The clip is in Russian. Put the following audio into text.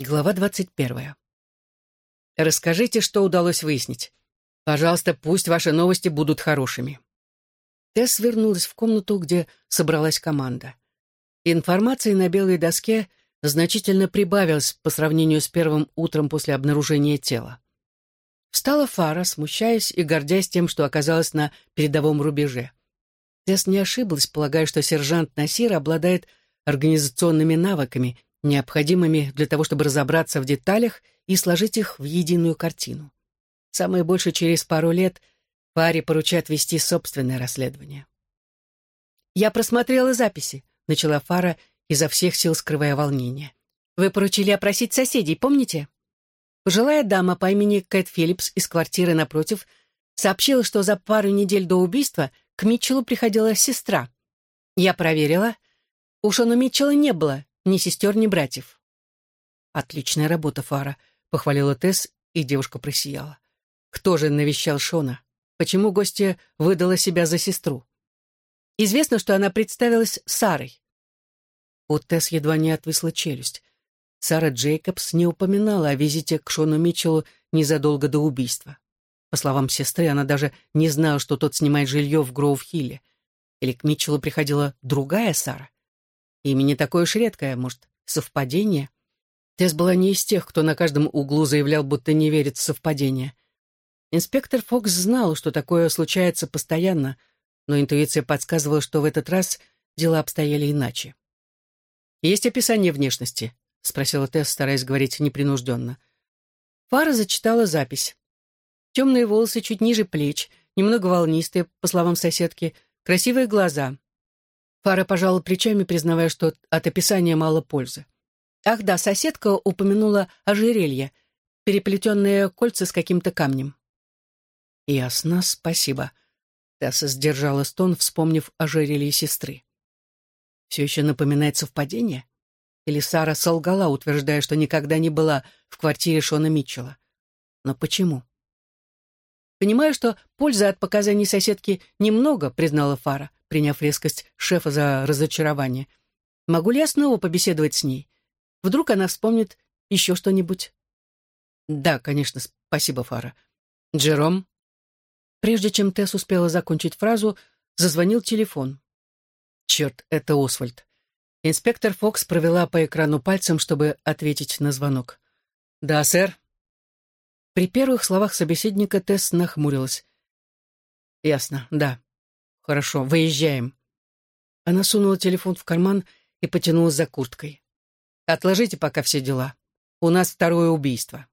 Глава двадцать первая. Расскажите, что удалось выяснить. Пожалуйста, пусть ваши новости будут хорошими. Тесс вернулась в комнату, где собралась команда. Информации на белой доске значительно прибавилось по сравнению с первым утром после обнаружения тела. Встала Фара, смущаясь и гордясь тем, что оказалась на передовом рубеже. Тесс не ошиблась, полагая, что сержант Насир обладает организационными навыками — необходимыми для того, чтобы разобраться в деталях и сложить их в единую картину. Самое больше через пару лет паре поручат вести собственное расследование. «Я просмотрела записи», — начала Фара, изо всех сил скрывая волнение. «Вы поручили опросить соседей, помните?» Пожилая дама по имени Кэт Филлипс из квартиры напротив сообщила, что за пару недель до убийства к Митчеллу приходила сестра. Я проверила. У Шона Митчелла не было ни сестер, ни братьев. «Отличная работа, Фара», — похвалила Тесс, и девушка просияла. «Кто же навещал Шона? Почему гостья выдала себя за сестру?» «Известно, что она представилась Сарой». У Тесс едва не отвисла челюсть. Сара Джейкобс не упоминала о визите к Шону Митчеллу незадолго до убийства. По словам сестры, она даже не знала, что тот снимает жилье в Гроув-Хилле. Или к Митчеллу приходила другая Сара. Имя не такое уж редкое, может, совпадение? Тесс была не из тех, кто на каждом углу заявлял, будто не верит в совпадение. Инспектор Фокс знал, что такое случается постоянно, но интуиция подсказывала, что в этот раз дела обстояли иначе. «Есть описание внешности?» — спросила Тесс, стараясь говорить непринужденно. Фара зачитала запись. Темные волосы чуть ниже плеч, немного волнистые, по словам соседки, красивые глаза, Фара пожала плечами, признавая, что от описания мало пользы. Ах да, соседка упомянула ожерелье, переплетенные кольца с каким-то камнем. «Ясно, спасибо», — Тесса сдержала стон, вспомнив ожерелье сестры. «Все еще напоминает совпадение?» Или Сара солгала, утверждая, что никогда не была в квартире Шона Митчелла? Но почему? «Понимаю, что пользы от показаний соседки немного», — признала Фара приняв резкость шефа за разочарование. «Могу ли я снова побеседовать с ней? Вдруг она вспомнит еще что-нибудь?» «Да, конечно, спасибо, Фара. Джером?» Прежде чем Тесс успела закончить фразу, зазвонил телефон. «Черт, это Освальд». Инспектор Фокс провела по экрану пальцем, чтобы ответить на звонок. «Да, сэр». При первых словах собеседника Тесс нахмурилась. «Ясно, да. «Хорошо, выезжаем». Она сунула телефон в карман и потянулась за курткой. «Отложите пока все дела. У нас второе убийство».